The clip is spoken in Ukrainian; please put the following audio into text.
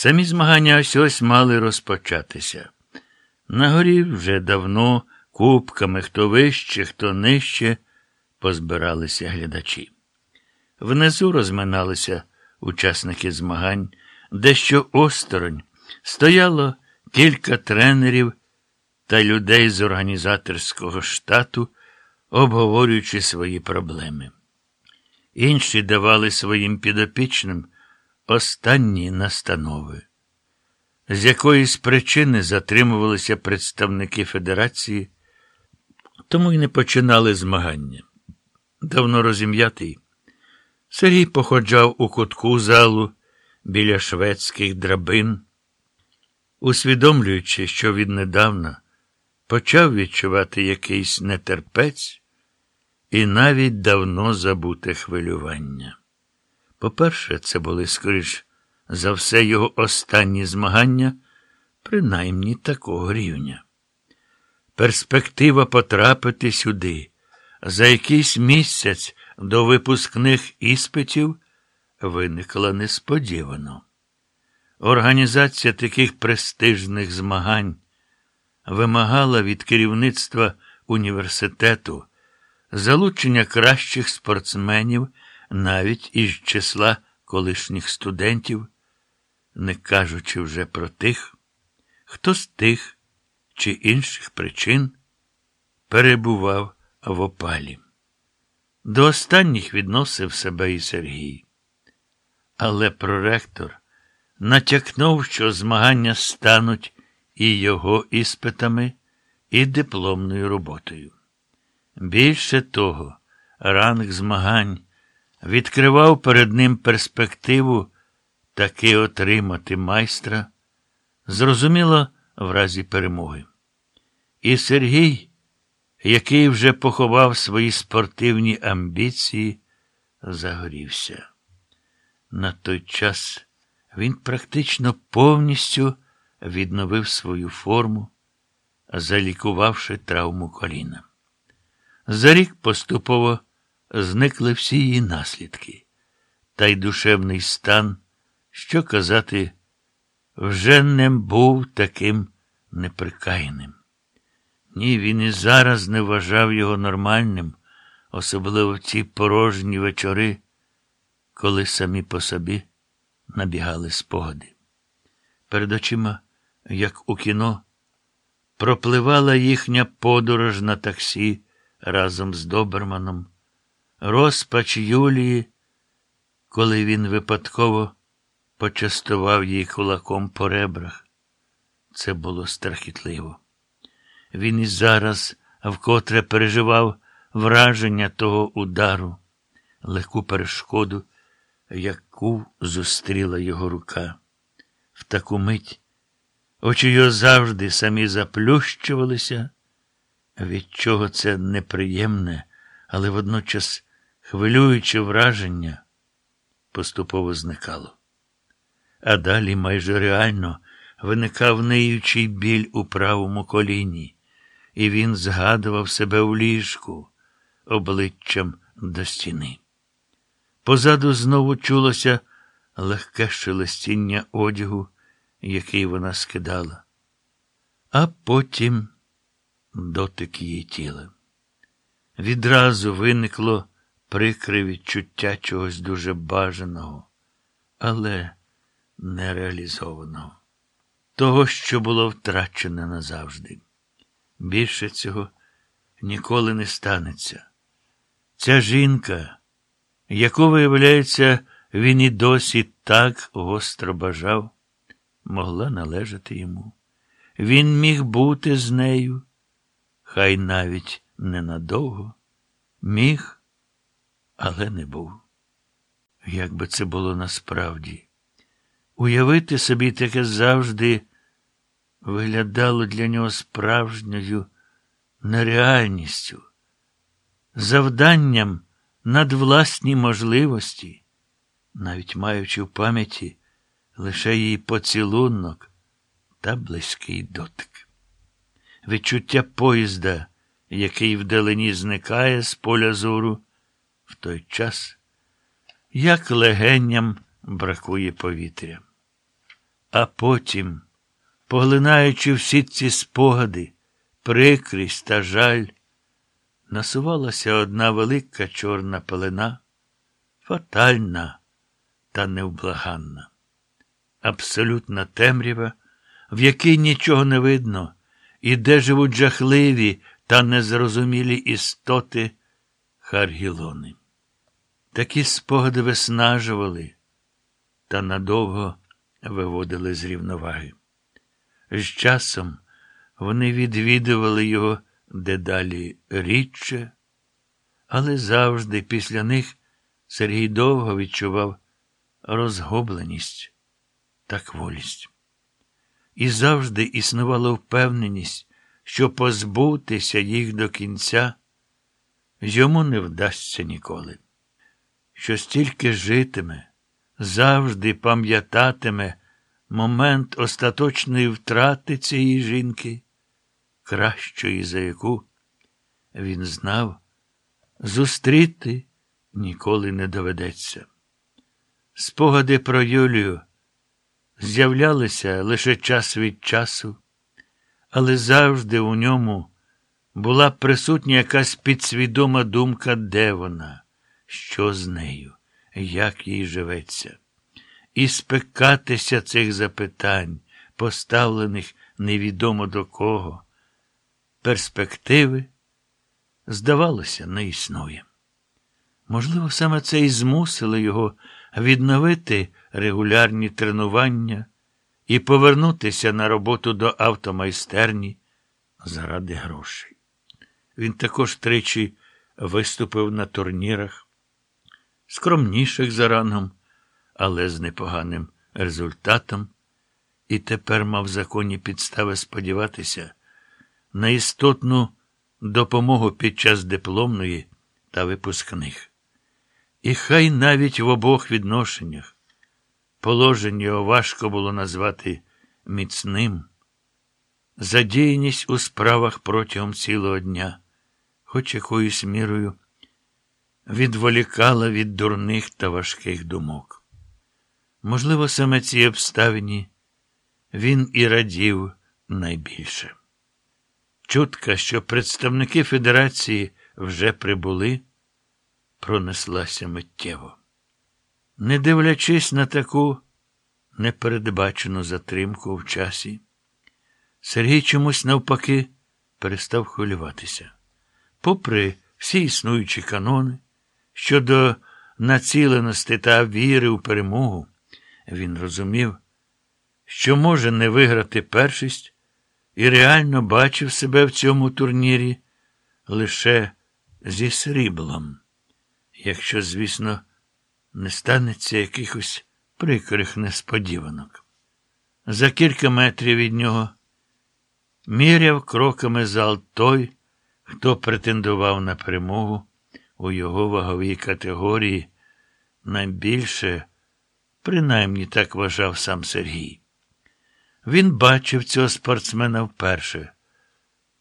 Самі змагання ось ось мали розпочатися. На горі вже давно кубками, хто вище, хто нижче, позбиралися глядачі. Внизу розминалися учасники змагань, дещо осторонь стояло кілька тренерів та людей з організаторського штату, обговорюючи свої проблеми. Інші давали своїм підопічним останні настанови. З якоїсь причини затримувалися представники Федерації, тому й не починали змагання. Давно розім'ятий. Сергій походжав у кутку залу біля шведських драбин, усвідомлюючи, що віднедавна почав відчувати якийсь нетерпець і навіть давно забуте хвилювання. По-перше, це були, скоріш за все, його останні змагання, принаймні такого рівня. Перспектива потрапити сюди за якийсь місяць до випускних іспитів виникла несподівано. Організація таких престижних змагань вимагала від керівництва університету залучення кращих спортсменів навіть із числа колишніх студентів, не кажучи вже про тих, хто з тих чи інших причин перебував в опалі. До останніх відносив себе і Сергій. Але проректор натякнув, що змагання стануть і його іспитами, і дипломною роботою. Більше того, ранг змагань відкривав перед ним перспективу таки отримати майстра, зрозуміло, в разі перемоги. І Сергій, який вже поховав свої спортивні амбіції, загорівся. На той час він практично повністю відновив свою форму, залікувавши травму коліна. За рік поступово зникли всі її наслідки, та й душевний стан, що казати, вже не був таким неприкаяним. Ні, він і зараз не вважав його нормальним, особливо в ці порожні вечори, коли самі по собі набігали спогади. Перед очима, як у кіно, пропливала їхня подорож на таксі разом з Доберманом, розпач Юлії, коли він випадково почастував її кулаком по ребрах. Це було страхітливо. Він і зараз вкотре переживав враження того удару, легку перешкоду, яку зустріла його рука. В таку мить очі його завжди самі заплющувалися, від чого це неприємне, але водночас хвилююче враження поступово зникало. А далі майже реально виникав ниючий біль у правому коліні, і він згадував себе в ліжку обличчям до стіни. Позаду знову чулося легке шелестіння одягу, який вона скидала, а потім дотик її тіла. Відразу виникло прикре відчуття чогось дуже бажаного, але нереалізованого, того, що було втрачене назавжди. Більше цього ніколи не станеться. Ця жінка, яку, виявляється, він і досі так гостро бажав, могла належати йому. Він міг бути з нею, хай навіть ненадовго, міг, але не був. Як би це було насправді, уявити собі таке завжди виглядало для нього справжньою нереальністю, завданням над власні можливості, навіть маючи в пам'яті лише її поцілунок та близький дотик. Відчуття поїзда, який вдалині зникає з поля зору, в той час, як легенням бракує повітря. А потім, поглинаючи всі ці спогади, прикрість та жаль, насувалася одна велика чорна пелена, фатальна та невблаганна. Абсолютна темрява, в якій нічого не видно, і де живуть жахливі та незрозумілі істоти Харгілони. Такі спогади виснажували та надовго виводили з рівноваги. З часом вони відвідували його дедалі рідше, але завжди після них Сергій довго відчував розгубленість та кволість. І завжди існувала впевненість, що позбутися їх до кінця йому не вдасться ніколи, що стільки житиме, завжди пам'ятатиме момент остаточної втрати цієї жінки, кращої, за яку він знав, зустріти ніколи не доведеться. Спогади про Юлію з'являлися лише час від часу, але завжди у ньому була присутня якась підсвідома думка, де вона, що з нею, як їй живеться. І спекатися цих запитань, поставлених невідомо до кого, перспективи, здавалося, не існує. Можливо, саме це і змусило його відновити регулярні тренування і повернутися на роботу до автомайстерні заради грошей. Він також тричі виступив на турнірах, скромніших за рангом, але з непоганим результатом, і тепер мав законні підстави сподіватися на істотну допомогу під час дипломної та випускних. І хай навіть в обох відношеннях положення його важко було назвати міцним, задіяність у справах протягом цілого дня, хоч якоюсь мірою відволікала від дурних та важких думок. Можливо, саме цій обставині він і радів найбільше. Чутка, що представники Федерації вже прибули, пронеслася миттєво. Не дивлячись на таку непередбачену затримку в часі, Сергій чомусь навпаки перестав хвилюватися. Попри всі існуючі канони щодо націленості та віри у перемогу, він розумів, що може не виграти першість і реально бачив себе в цьому турнірі лише зі сріблом, якщо, звісно, не станеться якихось прикрих несподіванок. За кілька метрів від нього міряв кроками зал той, хто претендував на перемогу у його ваговій категорії найбільше, принаймні так вважав сам Сергій. Він бачив цього спортсмена вперше.